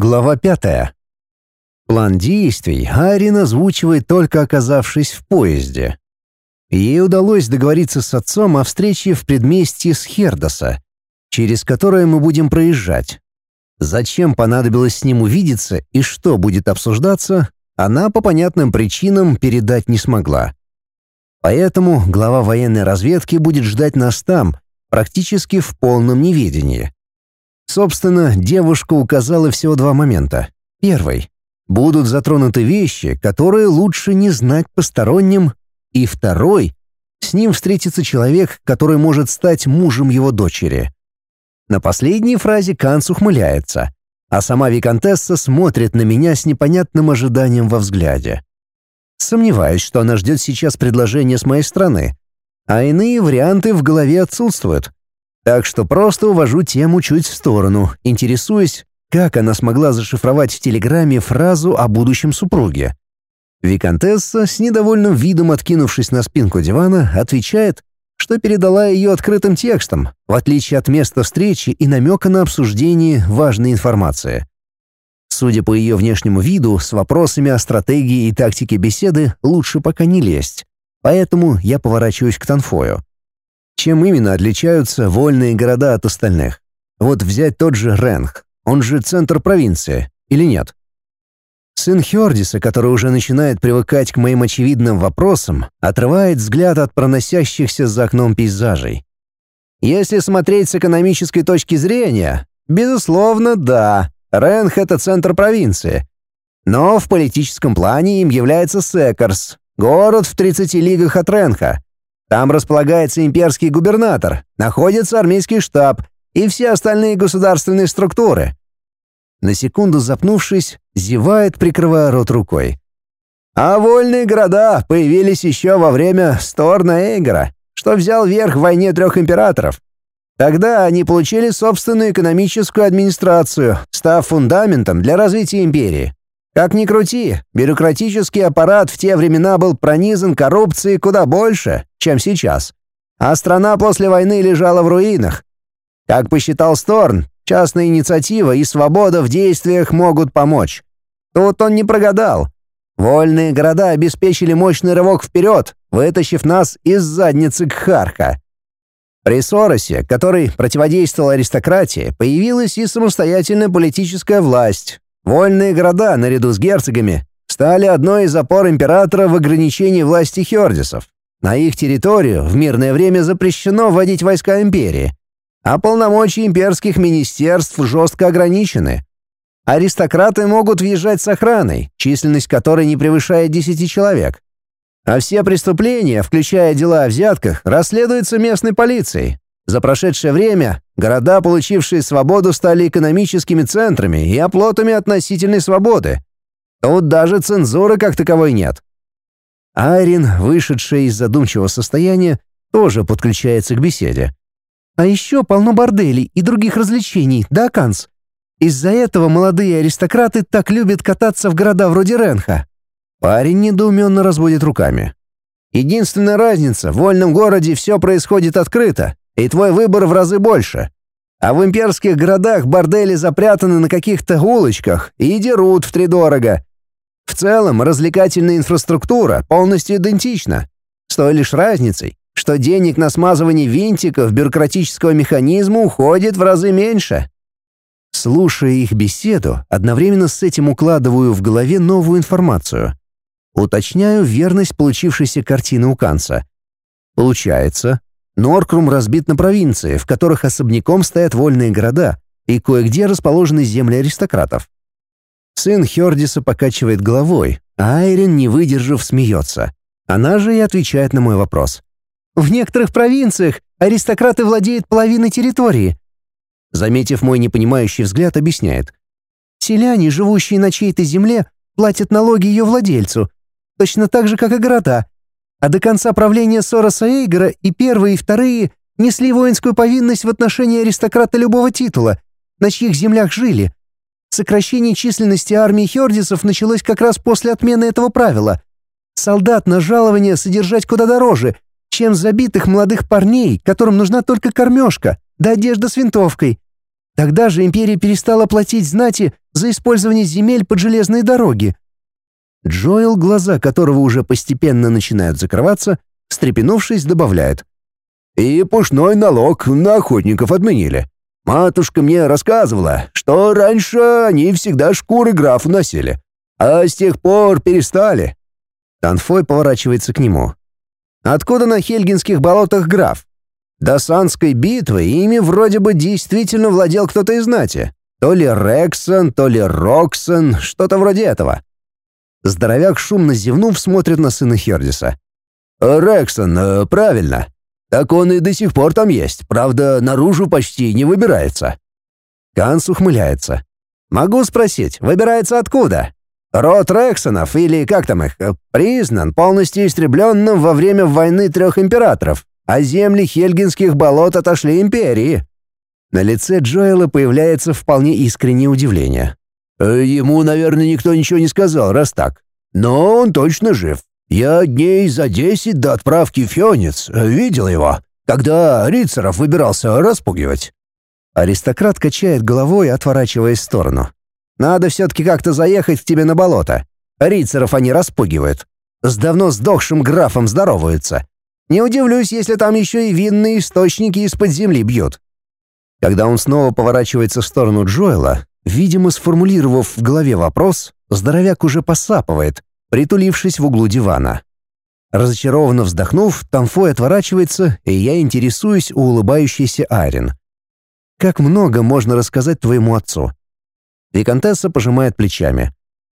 Глава пятая. План действий Арин озвучивает только оказавшись в поезде. Ей удалось договориться с отцом о встрече в предместье Схердоса, через которое мы будем проезжать. Зачем понадобилось с ним увидеться и что будет обсуждаться, она по понятным причинам передать не смогла. Поэтому глава военной разведки будет ждать нас там, практически в полном неведении. Собственно, девушка указала всего два момента. Первый. Будут затронуты вещи, которые лучше не знать посторонним. И второй. С ним встретится человек, который может стать мужем его дочери. На последней фразе Канц ухмыляется, а сама Викантесса смотрит на меня с непонятным ожиданием во взгляде. Сомневаюсь, что она ждет сейчас предложения с моей стороны, а иные варианты в голове отсутствуют. Так что просто увожу тему чуть в сторону, интересуясь, как она смогла зашифровать в Телеграме фразу о будущем супруге. Викантесса, с недовольным видом откинувшись на спинку дивана, отвечает, что передала ее открытым текстом, в отличие от места встречи и намека на обсуждение важной информации. Судя по ее внешнему виду, с вопросами о стратегии и тактике беседы лучше пока не лезть. Поэтому я поворачиваюсь к Танфою. Чем именно отличаются вольные города от остальных? Вот взять тот же Ренх, он же центр провинции, или нет? Сын Хёрдиса, который уже начинает привыкать к моим очевидным вопросам, отрывает взгляд от проносящихся за окном пейзажей. Если смотреть с экономической точки зрения, безусловно, да, Ренх — это центр провинции. Но в политическом плане им является Секарс, город в 30 лигах от Ренха. Там располагается имперский губернатор, находится армейский штаб и все остальные государственные структуры. На секунду запнувшись, зевает, прикрывая рот рукой. А вольные города появились еще во время Сторна Эйгора, что взял верх в войне трех императоров. Тогда они получили собственную экономическую администрацию, став фундаментом для развития империи. Как ни крути, бюрократический аппарат в те времена был пронизан коррупцией куда больше, чем сейчас. А страна после войны лежала в руинах. Как посчитал Сторн, частная инициатива и свобода в действиях могут помочь. Тут он не прогадал. Вольные города обеспечили мощный рывок вперед, вытащив нас из задницы Кхарха. При Соросе, который противодействовал аристократии, появилась и самостоятельная политическая власть, Вольные города, наряду с герцогами, стали одной из опор императора в ограничении власти хердисов. На их территорию в мирное время запрещено вводить войска империи, а полномочия имперских министерств жестко ограничены. Аристократы могут въезжать с охраной, численность которой не превышает 10 человек. А все преступления, включая дела о взятках, расследуются местной полицией. За прошедшее время города, получившие свободу, стали экономическими центрами и оплотами относительной свободы. Тут даже цензуры как таковой нет. Айрин, вышедшая из задумчивого состояния, тоже подключается к беседе. А еще полно борделей и других развлечений, да, Канс? Из-за этого молодые аристократы так любят кататься в города вроде Ренха. Парень недоуменно разводит руками. Единственная разница, в вольном городе все происходит открыто, и твой выбор в разы больше. А в имперских городах бордели запрятаны на каких-то улочках и дерут втридорого. В целом, развлекательная инфраструктура полностью идентична, с той лишь разницей, что денег на смазывание винтиков бюрократического механизма уходит в разы меньше. Слушая их беседу, одновременно с этим укладываю в голове новую информацию. Уточняю верность получившейся картины у Канца. Получается, Норкрум разбит на провинции, в которых особняком стоят вольные города, и кое-где расположены земли аристократов. Сын Хердиса покачивает головой, а Айрин, не выдержав, смеется. Она же и отвечает на мой вопрос. «В некоторых провинциях аристократы владеют половиной территории». Заметив мой непонимающий взгляд, объясняет. «Селяне, живущие на чьей-то земле, платят налоги ее владельцу, точно так же, как и города, а до конца правления Сороса Эйгора и первые, и вторые несли воинскую повинность в отношении аристократа любого титула, на чьих землях жили. Сокращение численности армии Хердисов началось как раз после отмены этого правила. Солдат на жалование содержать куда дороже, чем забитых молодых парней, которым нужна только кормежка, да одежда с винтовкой. Тогда же империя перестала платить знати за использование земель под железные дороги». Джоэл, глаза которого уже постепенно начинают закрываться, встрепенувшись, добавляет. «И пушной налог на охотников отменили. Матушка мне рассказывала, что раньше они всегда шкуры графу носили, а с тех пор перестали». Танфой поворачивается к нему. «Откуда на Хельгинских болотах граф? До Санской битвы ими вроде бы действительно владел кто-то из знати. То ли Рексон, то ли Роксон, что-то вроде этого. Здоровяк шумно зевнув смотрит на сына Хердиса. «Рексон, э, правильно. Так он и до сих пор там есть, правда, наружу почти не выбирается». Канс ухмыляется. «Могу спросить, выбирается откуда? Род Рексонов, или как там их, э, признан полностью истребленным во время войны трех императоров, а земли Хельгинских болот отошли империи». На лице Джоэла появляется вполне искреннее удивление. «Э, «Ему, наверное, никто ничего не сказал, раз так. Но он точно жив. Я дней за десять до отправки в Фёнец э, видел его, когда Рицеров выбирался распугивать». Аристократ качает головой, отворачиваясь в сторону. «Надо все-таки как-то заехать к тебе на болото. Рицеров они распугивают. С давно сдохшим графом здороваются. Не удивлюсь, если там еще и винные источники из-под земли бьют. Когда он снова поворачивается в сторону Джоэла, видимо, сформулировав в голове вопрос, здоровяк уже посапывает, притулившись в углу дивана. Разочарованно вздохнув, Тамфой отворачивается, и я интересуюсь у улыбающейся Айрин. «Как много можно рассказать твоему отцу?» Викантесса пожимает плечами.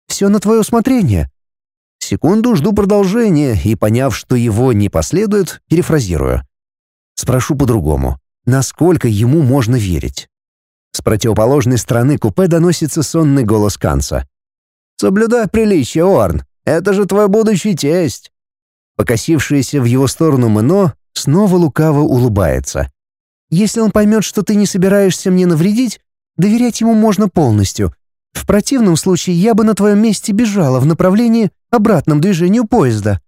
«Все на твое усмотрение». Секунду жду продолжения и, поняв, что его не последует, перефразирую. Спрошу по-другому насколько ему можно верить. С противоположной стороны купе доносится сонный голос Канца. «Соблюдай приличие, Орн, это же твой будущий тесть!» Покосившаяся в его сторону Мэно снова лукаво улыбается. «Если он поймет, что ты не собираешься мне навредить, доверять ему можно полностью. В противном случае я бы на твоем месте бежала в направлении обратном движению поезда».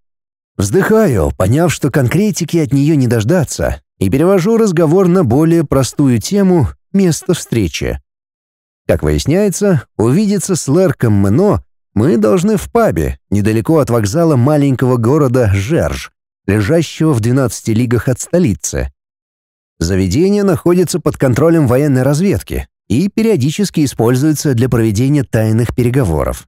Вздыхаю, поняв, что конкретики от нее не дождаться, и перевожу разговор на более простую тему «место встречи». Как выясняется, увидеться с Лерком Мэно мы должны в пабе, недалеко от вокзала маленького города Жерж, лежащего в 12 лигах от столицы. Заведение находится под контролем военной разведки и периодически используется для проведения тайных переговоров.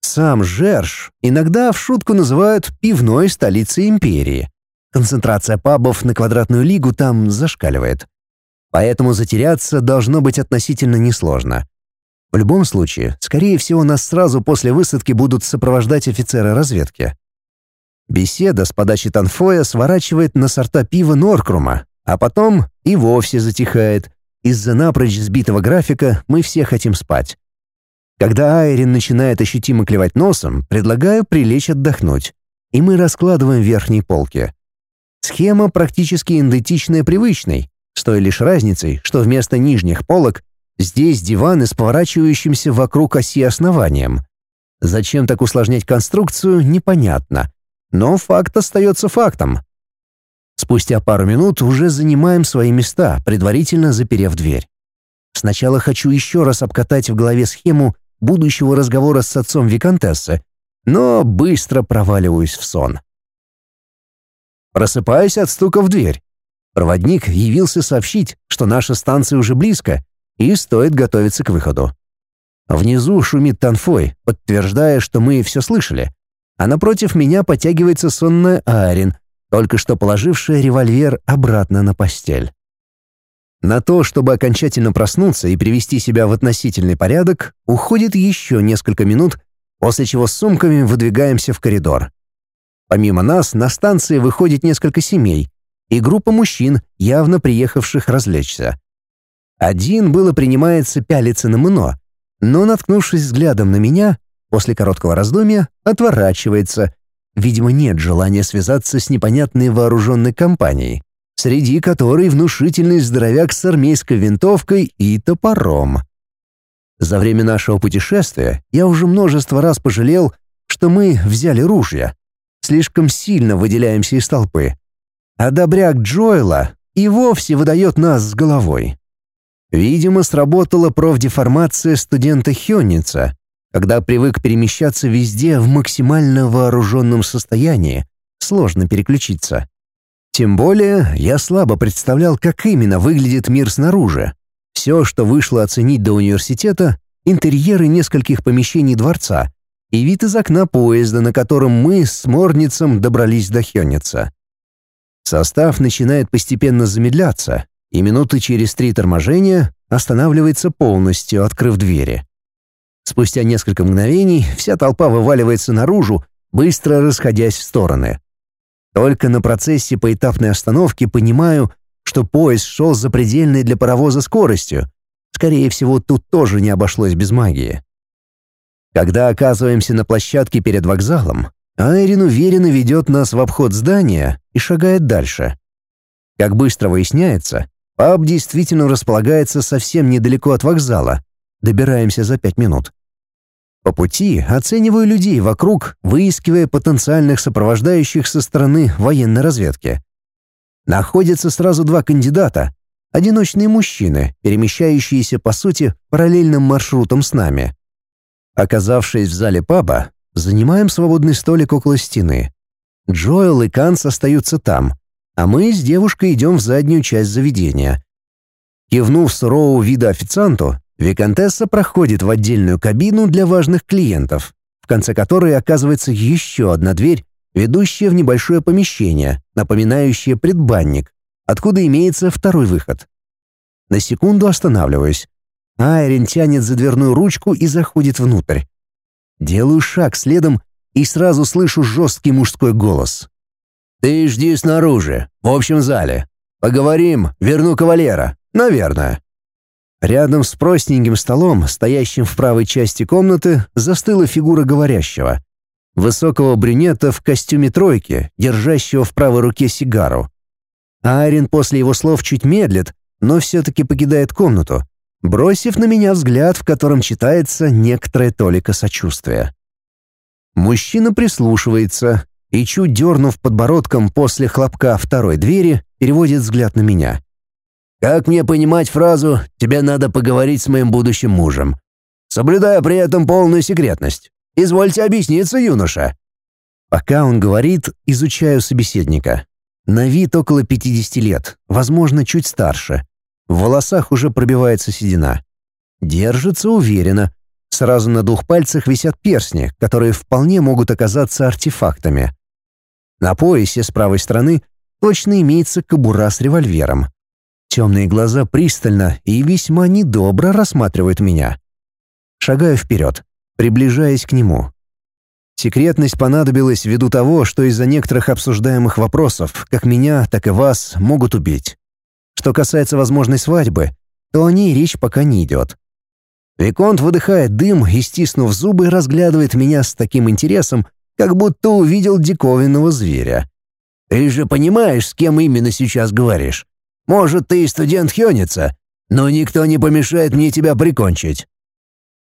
Сам Жерж иногда в шутку называют пивной столицей империи. Концентрация пабов на квадратную лигу там зашкаливает. Поэтому затеряться должно быть относительно несложно. В любом случае, скорее всего, нас сразу после высадки будут сопровождать офицеры разведки. Беседа с подачи Танфоя сворачивает на сорта пива Норкрума, а потом и вовсе затихает. Из-за напрочь сбитого графика мы все хотим спать. Когда Айрин начинает ощутимо клевать носом, предлагаю прилечь отдохнуть. И мы раскладываем верхние полки. Схема практически идентичная привычной, с той лишь разницей, что вместо нижних полок здесь диваны с поворачивающимся вокруг оси основанием. Зачем так усложнять конструкцию, непонятно. Но факт остается фактом. Спустя пару минут уже занимаем свои места, предварительно заперев дверь. Сначала хочу еще раз обкатать в голове схему будущего разговора с отцом Викантессы, но быстро проваливаюсь в сон. Просыпаюсь от стука в дверь. Проводник явился сообщить, что наша станция уже близко и стоит готовиться к выходу. Внизу шумит Танфой, подтверждая, что мы все слышали, а напротив меня потягивается сонная Арин, только что положившая револьвер обратно на постель. На то, чтобы окончательно проснуться и привести себя в относительный порядок, уходит еще несколько минут, после чего с сумками выдвигаемся в коридор. Помимо нас, на станции выходит несколько семей и группа мужчин, явно приехавших развлечься. Один было принимается пялиться на Мно, но, наткнувшись взглядом на меня, после короткого раздумья отворачивается. Видимо, нет желания связаться с непонятной вооруженной компанией, среди которой внушительный здоровяк с армейской винтовкой и топором. За время нашего путешествия я уже множество раз пожалел, что мы взяли ружья слишком сильно выделяемся из толпы. А добряк Джоэла и вовсе выдает нас с головой. Видимо, сработала профдеформация студента Хённица, когда привык перемещаться везде в максимально вооруженном состоянии, сложно переключиться. Тем более, я слабо представлял, как именно выглядит мир снаружи. Все, что вышло оценить до университета, интерьеры нескольких помещений дворца и вид из окна поезда, на котором мы с Морницем добрались до Хённица. Состав начинает постепенно замедляться, и минуты через три торможения останавливается полностью, открыв двери. Спустя несколько мгновений вся толпа вываливается наружу, быстро расходясь в стороны. Только на процессе поэтапной остановки понимаю, что поезд шел с запредельной для паровоза скоростью. Скорее всего, тут тоже не обошлось без магии. Когда оказываемся на площадке перед вокзалом, Айрин уверенно ведет нас в обход здания и шагает дальше. Как быстро выясняется, Паб действительно располагается совсем недалеко от вокзала. Добираемся за пять минут. По пути оцениваю людей вокруг, выискивая потенциальных сопровождающих со стороны военной разведки. Находятся сразу два кандидата. Одиночные мужчины, перемещающиеся, по сути, параллельным маршрутом с нами. Оказавшись в зале паба, занимаем свободный столик около стены. Джоэл и Канс остаются там, а мы с девушкой идем в заднюю часть заведения. Кивнув сурового вида официанту, Викантесса проходит в отдельную кабину для важных клиентов, в конце которой оказывается еще одна дверь, ведущая в небольшое помещение, напоминающее предбанник, откуда имеется второй выход. На секунду останавливаюсь. Айрин тянет за дверную ручку и заходит внутрь. Делаю шаг следом и сразу слышу жесткий мужской голос. «Ты жди снаружи, в общем зале. Поговорим, верну кавалера. Наверное». Рядом с простеньким столом, стоящим в правой части комнаты, застыла фигура говорящего. Высокого брюнета в костюме тройки, держащего в правой руке сигару. Айрин после его слов чуть медлит, но все-таки покидает комнату, бросив на меня взгляд, в котором читается некоторая толика сочувствия. Мужчина прислушивается, и, чуть дернув подбородком после хлопка второй двери, переводит взгляд на меня. «Как мне понимать фразу «тебе надо поговорить с моим будущим мужем», соблюдая при этом полную секретность? Извольте объясниться, юноша». Пока он говорит, изучаю собеседника. На вид около 50 лет, возможно, чуть старше. В волосах уже пробивается седина. Держится уверенно. Сразу на двух пальцах висят перстни, которые вполне могут оказаться артефактами. На поясе с правой стороны точно имеется кобура с револьвером. Темные глаза пристально и весьма недобро рассматривают меня. Шагаю вперед, приближаясь к нему. Секретность понадобилась ввиду того, что из-за некоторых обсуждаемых вопросов, как меня, так и вас, могут убить. Что касается возможной свадьбы, то о ней речь пока не идет. Виконт выдыхает дым и, стиснув зубы, разглядывает меня с таким интересом, как будто увидел диковинного зверя. «Ты же понимаешь, с кем именно сейчас говоришь? Может, ты и студент Хёница, но никто не помешает мне тебя прикончить».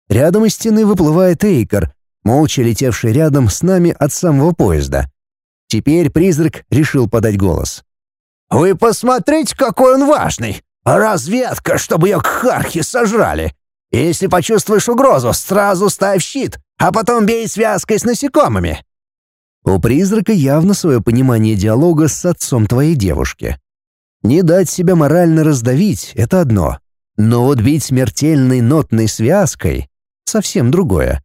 Рядом из стены выплывает Эйкер, молча летевший рядом с нами от самого поезда. Теперь призрак решил подать голос. «Вы посмотрите, какой он важный! Разведка, чтобы ее к хархе сожрали! Если почувствуешь угрозу, сразу ставь щит, а потом бей связкой с насекомыми». У призрака явно свое понимание диалога с отцом твоей девушки. Не дать себя морально раздавить — это одно. Но вот бить смертельной нотной связкой — совсем другое.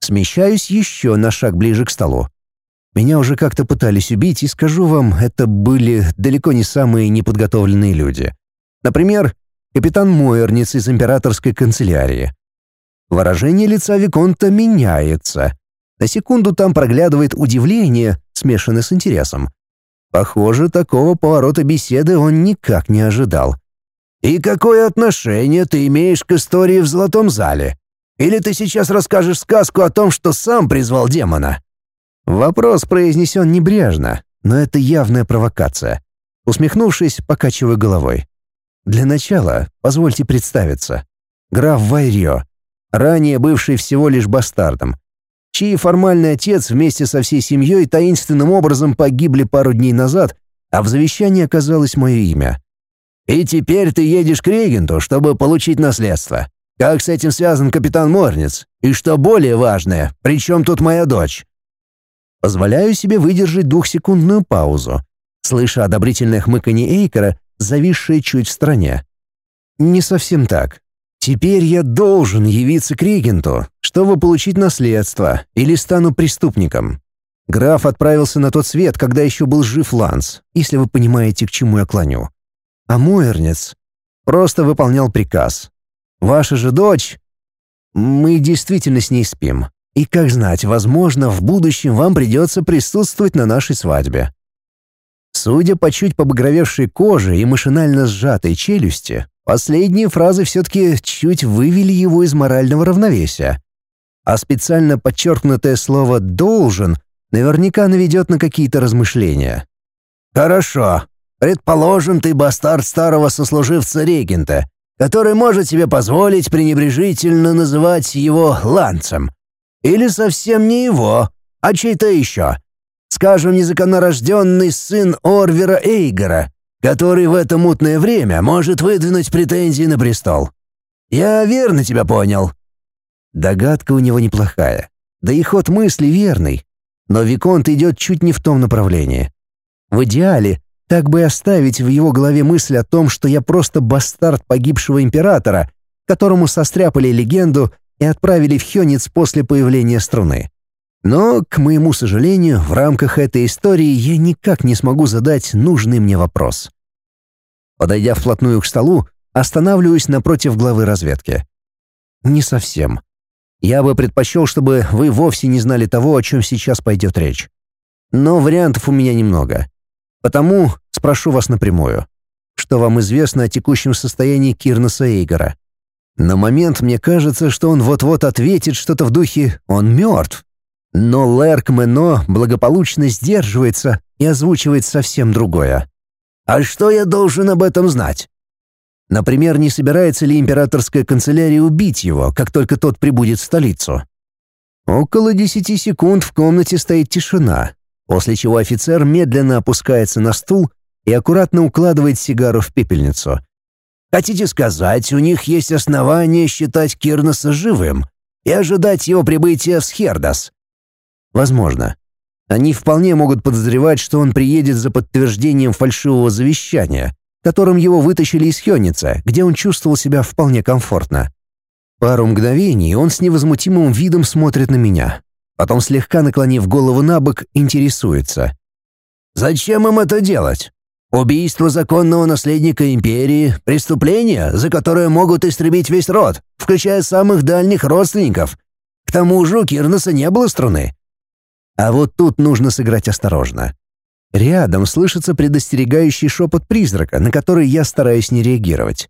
Смещаюсь еще на шаг ближе к столу. Меня уже как-то пытались убить, и скажу вам, это были далеко не самые неподготовленные люди. Например, капитан Мойерниц из императорской канцелярии. Выражение лица Виконта меняется. На секунду там проглядывает удивление, смешанное с интересом. Похоже, такого поворота беседы он никак не ожидал. «И какое отношение ты имеешь к истории в Золотом зале? Или ты сейчас расскажешь сказку о том, что сам призвал демона?» Вопрос произнесен небрежно, но это явная провокация. Усмехнувшись, покачиваю головой. Для начала позвольте представиться. Граф Вайрио, ранее бывший всего лишь бастардом, чей формальный отец вместе со всей семьей таинственным образом погибли пару дней назад, а в завещании оказалось мое имя. И теперь ты едешь к регенту, чтобы получить наследство. Как с этим связан капитан Морнец? И что более важное, при чем тут моя дочь?» Позволяю себе выдержать двухсекундную паузу, слыша одобрительное хмыканье Эйкера, зависшее чуть в стороне. «Не совсем так. Теперь я должен явиться к регенту, чтобы получить наследство, или стану преступником. Граф отправился на тот свет, когда еще был жив Ланс, если вы понимаете, к чему я клоню. А Мойернец просто выполнял приказ. Ваша же дочь... Мы действительно с ней спим. И как знать, возможно, в будущем вам придется присутствовать на нашей свадьбе. Судя по чуть побагровевшей коже и машинально сжатой челюсти, последние фразы все-таки чуть вывели его из морального равновесия. А специально подчеркнутое слово «должен» наверняка наведет на какие-то размышления. «Хорошо. Предположим, ты бастард старого сослуживца регента, который может себе позволить пренебрежительно называть его ланцем. Или совсем не его, а чей-то еще. Скажем, незаконнорожденный сын Орвера Эйгора, который в это мутное время может выдвинуть претензии на престол. Я верно тебя понял?» Догадка у него неплохая. Да и ход мысли верный. Но Виконт идет чуть не в том направлении. В идеале так бы оставить в его голове мысль о том, что я просто бастард погибшего императора, которому состряпали легенду и отправили в Хёнец после появления струны. Но, к моему сожалению, в рамках этой истории я никак не смогу задать нужный мне вопрос. Подойдя вплотную к столу, останавливаюсь напротив главы разведки. Не совсем. Я бы предпочел, чтобы вы вовсе не знали того, о чем сейчас пойдет речь. Но вариантов у меня немного. Потому спрошу вас напрямую. Что вам известно о текущем состоянии Кирнаса Эйгора? На момент мне кажется, что он вот-вот ответит что-то в духе «он мертв». Но Лерк Мено благополучно сдерживается и озвучивает совсем другое. «А что я должен об этом знать?» Например, не собирается ли императорская канцелярия убить его, как только тот прибудет в столицу? Около десяти секунд в комнате стоит тишина, после чего офицер медленно опускается на стул и аккуратно укладывает сигару в пепельницу — Хотите сказать, у них есть основания считать Кирноса живым и ожидать его прибытия в Схердас? Возможно. Они вполне могут подозревать, что он приедет за подтверждением фальшивого завещания, которым его вытащили из Хёница, где он чувствовал себя вполне комфортно. Пару мгновений он с невозмутимым видом смотрит на меня. Потом, слегка наклонив голову на бок, интересуется. «Зачем им это делать? Убийство законного наследника империи — преступление, за которое могут истребить весь род, включая самых дальних родственников. К тому же у Кирнеса не было струны. А вот тут нужно сыграть осторожно. Рядом слышится предостерегающий шепот призрака, на который я стараюсь не реагировать.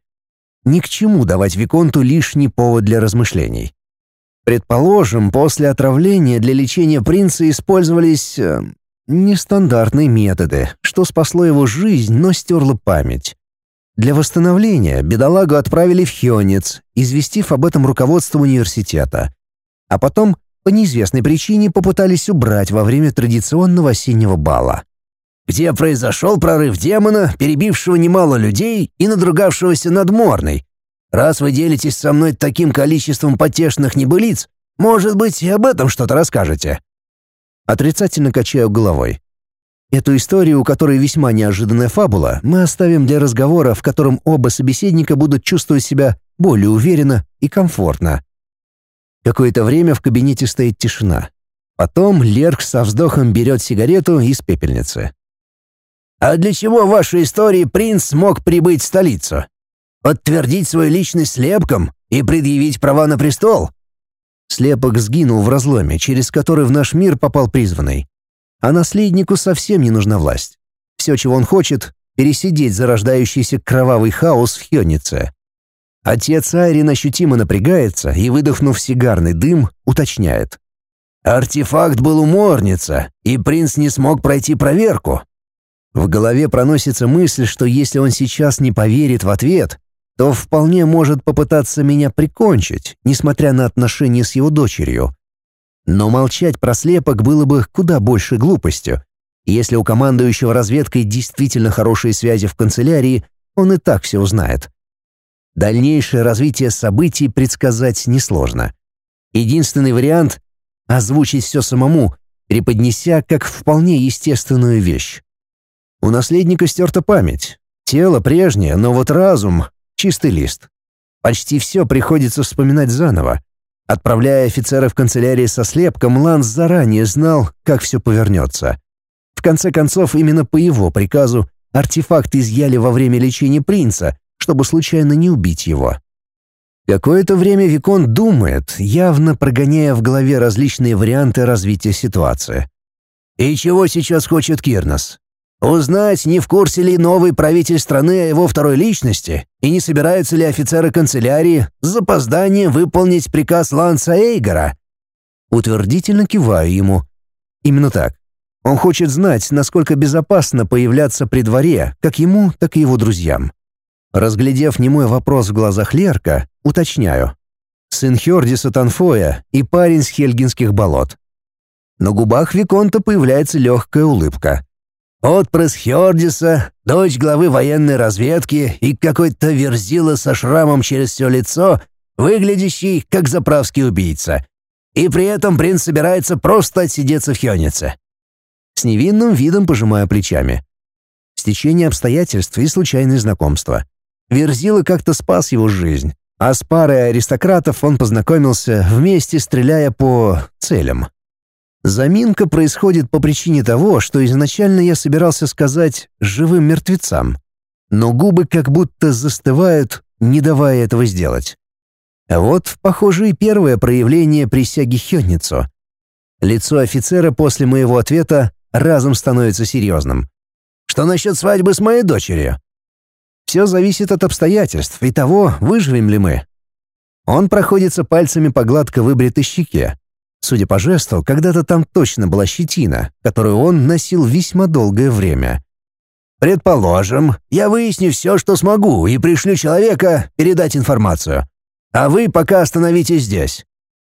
Ни к чему давать Виконту лишний повод для размышлений. Предположим, после отравления для лечения принца использовались э, Нестандартные методы, что спасло его жизнь, но стерло память. Для восстановления бедолагу отправили в Хионец, известив об этом руководство университета. А потом, по неизвестной причине, попытались убрать во время традиционного осеннего бала. Где произошел прорыв демона, перебившего немало людей и надругавшегося над Морной. Раз вы делитесь со мной таким количеством потешных небылиц, может быть, и об этом что-то расскажете. Отрицательно качаю головой. Эту историю, у которой весьма неожиданная фабула, мы оставим для разговора, в котором оба собеседника будут чувствовать себя более уверенно и комфортно. Какое-то время в кабинете стоит тишина. Потом Лерк со вздохом берет сигарету из пепельницы. «А для чего в вашей истории принц смог прибыть в столицу? Подтвердить свою личность слепком и предъявить права на престол? Слепок сгинул в разломе, через который в наш мир попал призванный. А наследнику совсем не нужна власть. Все, чего он хочет — пересидеть зарождающийся кровавый хаос в Хённице. Отец Айрин ощутимо напрягается и, выдохнув сигарный дым, уточняет. «Артефакт был у Морница, и принц не смог пройти проверку». В голове проносится мысль, что если он сейчас не поверит в ответ, то вполне может попытаться меня прикончить, несмотря на отношения с его дочерью. Но молчать про слепок было бы куда больше глупостью. Если у командующего разведкой действительно хорошие связи в канцелярии, он и так все узнает. Дальнейшее развитие событий предсказать несложно. Единственный вариант — озвучить все самому, преподнеся как вполне естественную вещь. У наследника стерта память. Тело прежнее, но вот разум — чистый лист. Почти все приходится вспоминать заново. Отправляя офицера в канцелярии со слепком, Ланс заранее знал, как все повернется. В конце концов, именно по его приказу артефакт изъяли во время лечения принца, чтобы случайно не убить его. Какое-то время Викон думает, явно прогоняя в голове различные варианты развития ситуации. «И чего сейчас хочет Кирнос? Узнать, не в курсе ли новый правитель страны о его второй личности, и не собираются ли офицеры канцелярии с запозданием выполнить приказ Ланса Эйгора?» Утвердительно киваю ему. Именно так. Он хочет знать, насколько безопасно появляться при дворе, как ему, так и его друзьям. Разглядев немой вопрос в глазах Лерка, уточняю. Сын Хердиса Танфоя и парень с Хельгинских болот. На губах Виконта появляется легкая улыбка. Отпрыск Хердиса, дочь главы военной разведки и какой-то верзила со шрамом через все лицо, выглядящий как заправский убийца. И при этом принц собирается просто отсидеться в Хёнице. С невинным видом пожимая плечами. Стечение обстоятельств и случайные знакомства. Верзила как-то спас его жизнь, а с парой аристократов он познакомился вместе, стреляя по целям. Заминка происходит по причине того, что изначально я собирался сказать «живым мертвецам», но губы как будто застывают, не давая этого сделать. Вот, похоже, и первое проявление присяги Хённицу. Лицо офицера после моего ответа разом становится серьезным. «Что насчет свадьбы с моей дочерью?» Все зависит от обстоятельств и того, выживем ли мы. Он проходится пальцами по гладко выбритой щеке. Судя по жесту, когда-то там точно была щетина, которую он носил весьма долгое время. «Предположим, я выясню все, что смогу, и пришлю человека передать информацию. А вы пока остановитесь здесь».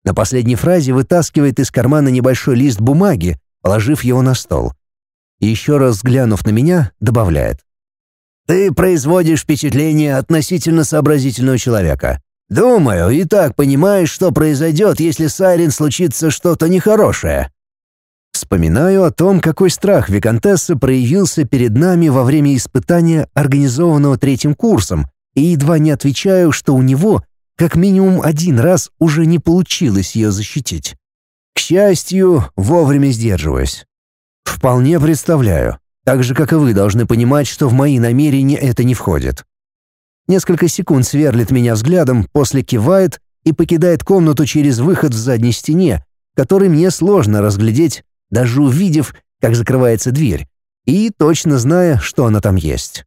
На последней фразе вытаскивает из кармана небольшой лист бумаги, положив его на стол. еще раз взглянув на меня, добавляет. Ты производишь впечатление относительно сообразительного человека. Думаю, и так понимаешь, что произойдет, если с Айрин случится что-то нехорошее. Вспоминаю о том, какой страх Викантесса проявился перед нами во время испытания, организованного третьим курсом, и едва не отвечаю, что у него как минимум один раз уже не получилось ее защитить. К счастью, вовремя сдерживаюсь. Вполне представляю, так же, как и вы должны понимать, что в мои намерения это не входит. Несколько секунд сверлит меня взглядом, после кивает и покидает комнату через выход в задней стене, который мне сложно разглядеть, даже увидев, как закрывается дверь, и точно зная, что она там есть.